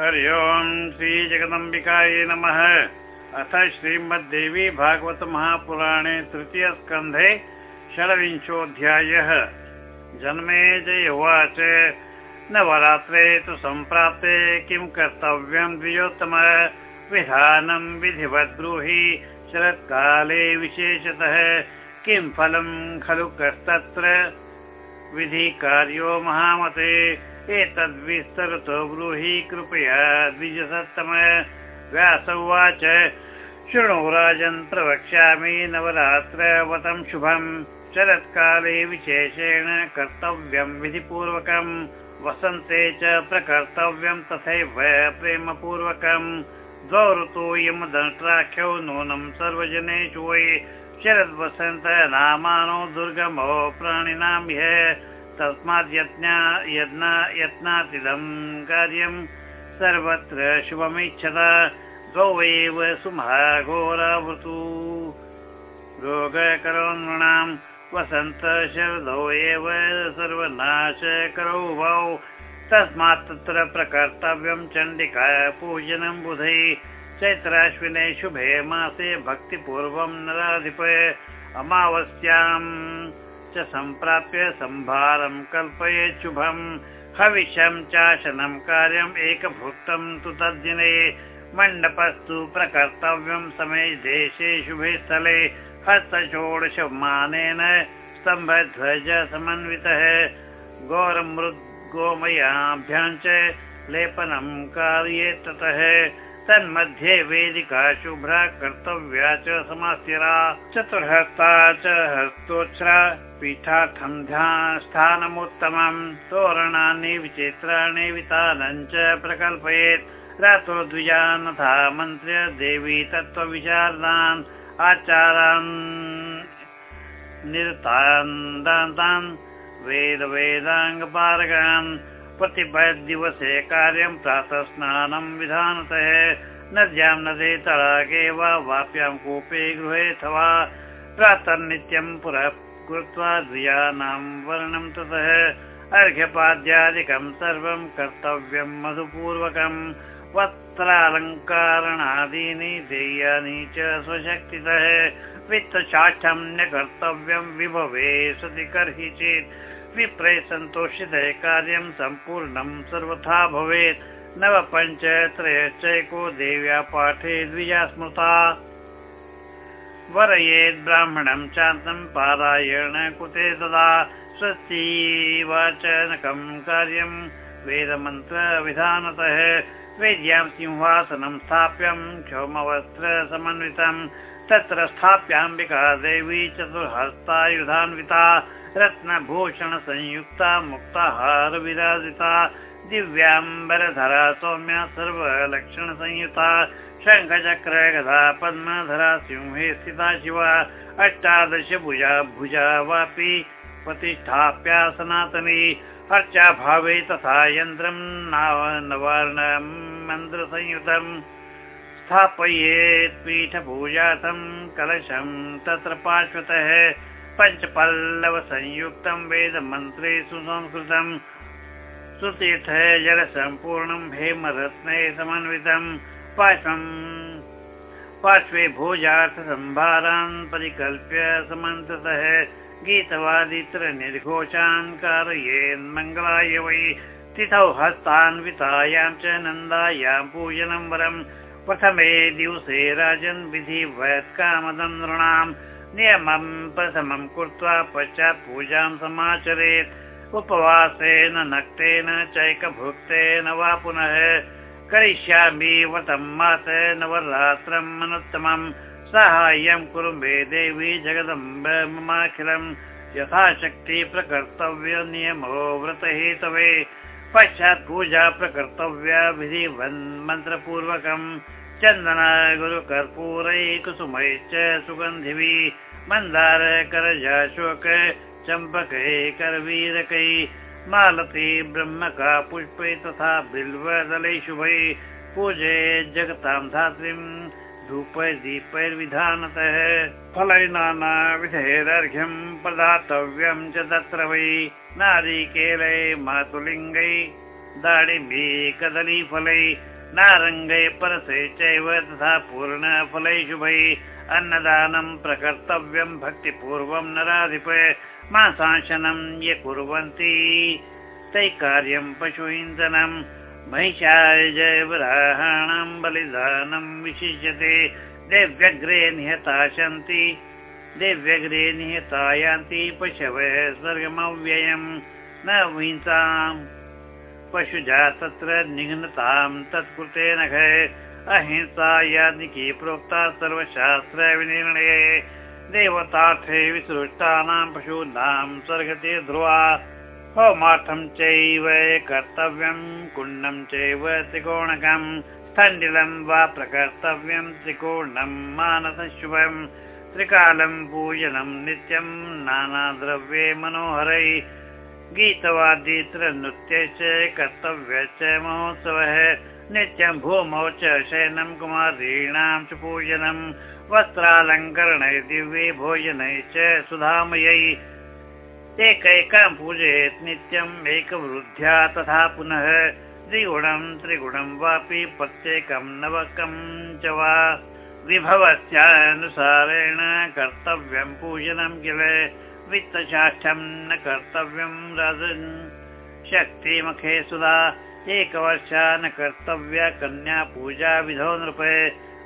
हरि ओम् श्रीजगदम्बिकायै नमः। अथ श्रीमद्देवी भागवत महापुराणे तृतीयस्कन्धे षड्विंशोऽध्यायः। जन्मे उवाच। नवरात्रे तु सम्प्राप्ते किं कर्तव्यं द्विजोत्तम। विधानं विधिवद्ब्रूहि शरत्काले विशेषतः। किं फलं खलु कस्तत्र? विधिकार्यो महामते एतद्विस्तरतो ब्रूहि कृपया द्विजसत्तम। व्यास उवाच शृणु राजन् प्रवक्ष्यामि नवरात्रवतं शुभम् शरत्काले विशेषेण कर्तव्यं विधिपूर्वकम् वसन्ते च प्रकर्तव्यं तथैव प्रेमपूर्वकम्। द्वौ ऋतु यमदष्ट्राख्यौ नूनं सर्वजनेषु वै। शरद्वसन्त नामानो दुर्गमो प्राणिनां ह्य तस्मात् यत्नातिदं कार्यं सर्वत्र शुभमिच्छत। द्वौ एव सुमहाघोरावृतु। रोगकरो वसन्त शरदौ एव सर्वनाशकरौ भौ तस्मात् तत्र प्रकर्तव्यं चण्डिका पूजनं बुधै। चैत्राश्विने शुभे मासे भक्तिपूर्वं नराधिप अमावस्याम् सम्प्राप्य सम्भारं कल्पयेत् शुभम् हविषं चाशनं कार्यम् एकभुक्तं तु तद्दिने। मण्डपस्तु प्रकर्तव्यं समय देशे शुभे स्थले। हस्तषोडशमानेन स्तम्भध्वज समन्वितः। गौरमृद् गोमयाभ्यां च लेपनं कार्येत् ततः तन्मध्ये वेदिका शुभ्रा कर्तव्या च समास्यरा चतुर्हस्ता च हस्तोच्छ्रा पीठार्थं स्थानमुत्तमम् तोरणानि विचित्राणि वितानञ्च प्रकल्पयेत्। रात्रो द्विजानथा मन्त्र्य देवी तत्त्वविशारदान् आचारान् निरतान् दान्तान् वेद प्रतिपदिवसे कार्यं प्रातः स्नानं विधानतः नद्यां नदे तडागे वा वाप्यां कूपे गृहे अथवा। प्रातर्नित्यं पुरः कृत्वा द्विजानां वर्णं ततः। अर्घ्यपाद्यादिकं सर्वं कर्तव्यं मधुपूर्वकं वस्त्रालङ्कारणादीनि, देयानि च स्वशक्तितः। वित्तशाठ्यं न कर्तव्यं विभवे सति कर्हि चेत् विप्रे सन्तोषिते कार्यं सम्पूर्णं सर्वथा भवेत्। नव पञ्च त्रयश्चैको देव्या पाठे द्विजा स्मृता। वरयेद् ब्राह्मणं चान्तं पारायण कुते तदा। स्वस्ति वाचनकं कार्यं वेदमन्त्रविधानतः। वेद्यां सिंहासनं स्थाप्यं क्षौमवस्त्र समन्वितं तत्र स्थाप्याम्बिका देवी चतुर्हस्तायुधान्विता रत्नभूषणसंयुक्ता मुक्ताहार विराजिता दिव्याम्बरधरा सौम्या सर्वलक्षणसंयुता शङ्खचक्र गधा पद्मधरा सिंहे स्थिता शिवा, अष्टादश भुजा भुजा वापि, प्रतिष्ठाप्या सनातनी अर्चा भावे तथा यन्त्रं नवार्णं मन्त्रसंयुतम्। स्थापयेत् पीठपूजार्थं कलशं तत्र पार्श्वतः पञ्चपल्लवसंयुक्तं वेदमन्त्रेषु संस्कृतं सुतीर्थ जलसम्पूर्णं हेमरत्ने समन्वितं। पार्श्वं पार्श्वे भोजार्थसम्भारान् परिकल्प्य समन्ततः गीतवादित्र निर्घोषान् कारयेन् मङ्गलाय वै तिथौ हस्तान्वितायां च नन्दायां पूजनं वरं प्रथमे दिवसे राजन् विधिवत् कामदं नृणाम् नियमं प्रथमं कृत्वा पश्चात् पूजां समाचरेत्। उपवासेन नक्तेन चैकभुक्तेन वा पुनः करिष्यामि वतं मात नवरात्रम् अनुत्तमं साहाय्यं कुरु मे देवी जगदम्ब ममाखिलं। यथाशक्ति प्रकर्तव्य नियमो व्रतहेतवे। पश्चात् पूजा प्रकर्तव्या विधिवन् मन्त्रपूर्वकम् चन्दन गुरुकर्पूरै कुसुमैश्च सुगन्धिभिः मन्दार करजाशोक चम्पकै करवीरकै मालती ब्रह्मका पुष्पै तथा बिल्वदलै शुभै। पूजे जगतां धात्रीं धूपदीपैर्विधानतः फलै नानाविधैरर्घ्यं प्रदातव्यं च तत्र वै। नारीकेलै मातुलिङ्गै दाडिम्बी कदलीफलै नारङ्गै परसै चैव तथा पूर्णफलै शुभै अन्नदानं प्रकर्तव्यं भक्तिपूर्वं नराधिप मासाशनं ये कुर्वन्ति। तै कार्यं पशुहिंसनं महिषाय जयवराहाणां बलिदानं विशिष्यते। देव्यग्रे निहता सन्ति देव्यग्रे निहता यान्ति पशवः स्वर्गमव्ययं। न हिंसाम् पशुजा तत्र निघ्नतां तत्कृते नख अहिंसा याज्ञिकी प्रोक्ता सर्वशास्त्र विनिर्णये देवतार्थे विसृष्टानां पशूनां स्वर्गते ध्रुवा। होमार्थं चैव कर्तव्यं कुण्डं चैव त्रिकोणकम् स्थण्डिलं वा प्रकर्तव्यं त्रिकोणं मानसशुभं। त्रिकालं पूजनं नित्यं नानाद्रव्ये मनोहरै गीतवादित्र नृत्ये च कर्तव्य च महोत्सवः। नित्यं भूमौ च शयनं कुमारीणां च पूजनं। वस्त्रालङ्करणै दिव्ये भोजनै च सुधामयै। एकैकां पूजयेत् नित्यम् एकवृद्ध्या तथा पुनः। त्रिगुणं त्रिगुणं वापि प्रत्येकं नवकं च वा। विभवस्यानुसारेण कर्तव्यं पूजनं किल। वित्तशाठ्यं न कर्तव्यं राजन्। शक्तिमुखे सुधा, एकवर्षा न कर्तव्या कन्या पूजा विधौ नृप।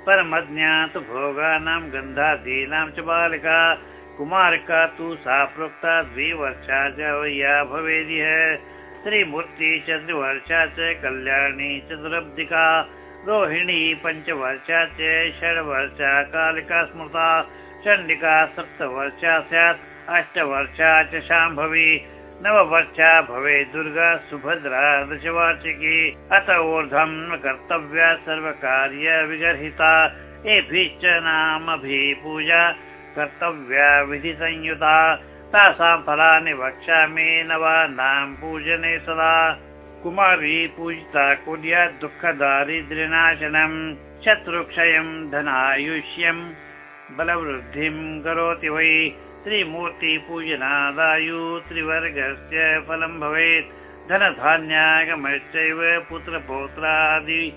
परमज्ञातु भोगानां गन्धादीनां च बालिका। कुमारिका तु सा प्रोक्ता द्विवर्षा च वैया भवेदिह। त्रिमूर्ति चतुर्वर्षा च, कल्याणी चतुरब्धिका रोहिणी पञ्चवर्षा च, षड्वर्षा कालिका स्मृता। चण्डिका सप्तवर्षा स्यात्। अष्टवर्षा च शाम्भवी नववर्षा भवे दुर्गा सुभद्रा दशवार्षिकी। अत ऊर्ध्वं कर्तव्या सर्वकार्य विगर्हिता एभिश्च नामभिः पूजा कर्तव्या विधिसंयुता। तासां फलानि वक्ष्यामि नवानां पूजने सदा। कुमारी पूजिता कुर्यात् दुःखदारिद्र्यनाशनं शत्रुक्षयं धनायुष्यं बलवृद्धिं करोति वै त्रिमूर्तिपूजनादायु त्रिवर्गस्य फलं भवेत्। धनधान्यागमश्चैव पुत्रपौत्रादि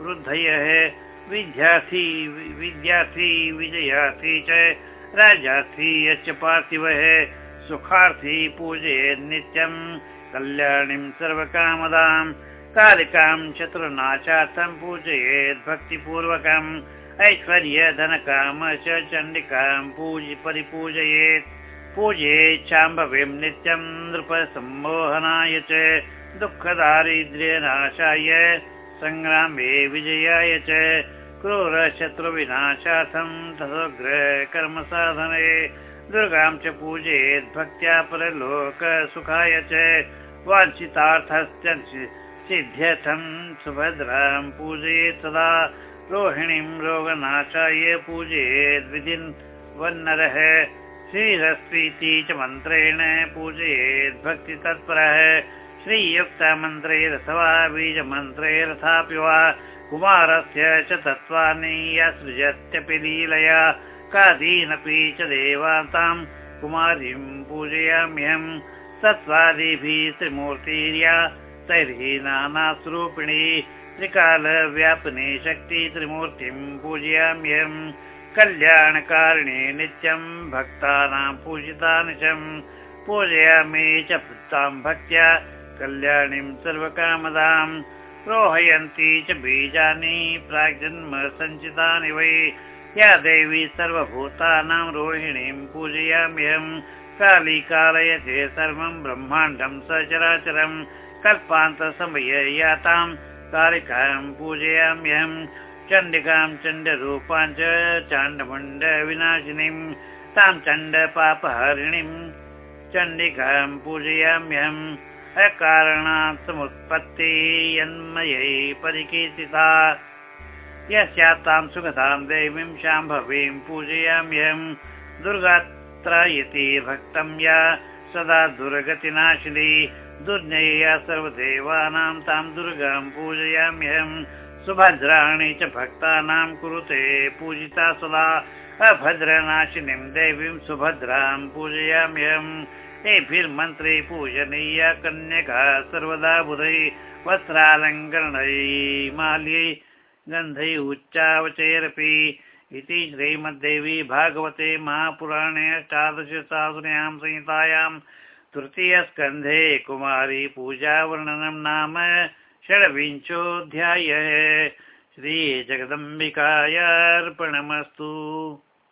वृद्धयः। विद्यार्थी विद्यार्थी विजयार्थी च राजार्थी यश्च पार्थिवः। सुखार्थी पूजयेत् नित्यं कल्याणीं सर्वकामदां कालिकां चतुर्नाशार्थं पूजयेत् भक्तिपूर्वकम् ऐश्वर्य धनकाम चण्डिकां पूज परिपूजयेत्। पूजयेत् शाम्भवीं नित्यं नृपसम्मोहनाय च दुःखदारिद्र्यनाशाय सङ्ग्रामे विजयाय च क्रूरशत्रुविनाशार्थं कर्मसाधने दुर्गां च पूजयेत् भक्त्या परलोकसुखाय च वाञ्छितार्थस्य सिद्ध्यर्थं सुभद्रां पूजयेत् सदा रोहिणीं रोगनाशाय पूजयेत् विधिन् वन्नरः श्रीरस्वीति च मन्त्रेण पूजयेत् भक्तितत्परः। श्रीयुक्तमन्त्रैरथवा बीजमन्त्रैरथापि वा कुमारस्य च तत्त्वानि यसृजत्यपि लीलया। कादीनपि च देवातां कुमारीं पूजयाम्यहं तत्त्वादिभिः त्रिमूर्तिर्या तैर्हि नानास्वरूपिणी त्रिकालव्यापने शक्ति त्रिमूर्तिं पूजयाम्यहं। कल्याणकारिणे नित्यं भक्तानां पूजितानि पूजयामि च तां भक्त्या। कल्याणीं सर्वकामदाम् रोहयन्ति च बीजानि प्राग्जन्म सञ्चितानि वै। या देवी सर्वभूतानां रोहिणीं पूजयाम्यहं। काली कालयते सर्वं ब्रह्माण्डं सचराचरं। कल्पान्तसमये यातां कालिकां पूजयाम्यहं चण्डिकां चण्डरूपां च चाण्डमुण्डविनाशिनीं तां चण्डपापहरिणीं चण्डिकां पूजयाम्यहम् अकारणात् समुत्पत्ति यन्मयै परिकीर्तिता। यस्यातां सुखतां देवीं शाम्भवीं पूजयाम्यहं दुर्गात्रायति भक्तं या सदा दुर्गतिनाशिनी दुर्जया सर्वदेवानां तां दुर्गां पूजयाम्यहं। सुभद्राणि च भक्तानां कुरुते पूजिता सदा अभद्रनाशिनीं देवीं सुभद्रां पूजयाम्यहम् तेभिर्मन्त्रे पूजनीय कन्यका सर्वदा बुधै। वस्त्रालङ्करणै माल्यै गन्धै उच्चावचैरपि। इति श्रीमद्देवी भागवते महापुराणे अष्टादशसाधुन्यां संहितायां तृतीयस्कन्धे कुमारी पूजावर्णनं नाम षड्विंशोऽध्याय। श्रीजगदम्बिकाय अर्पणमस्तु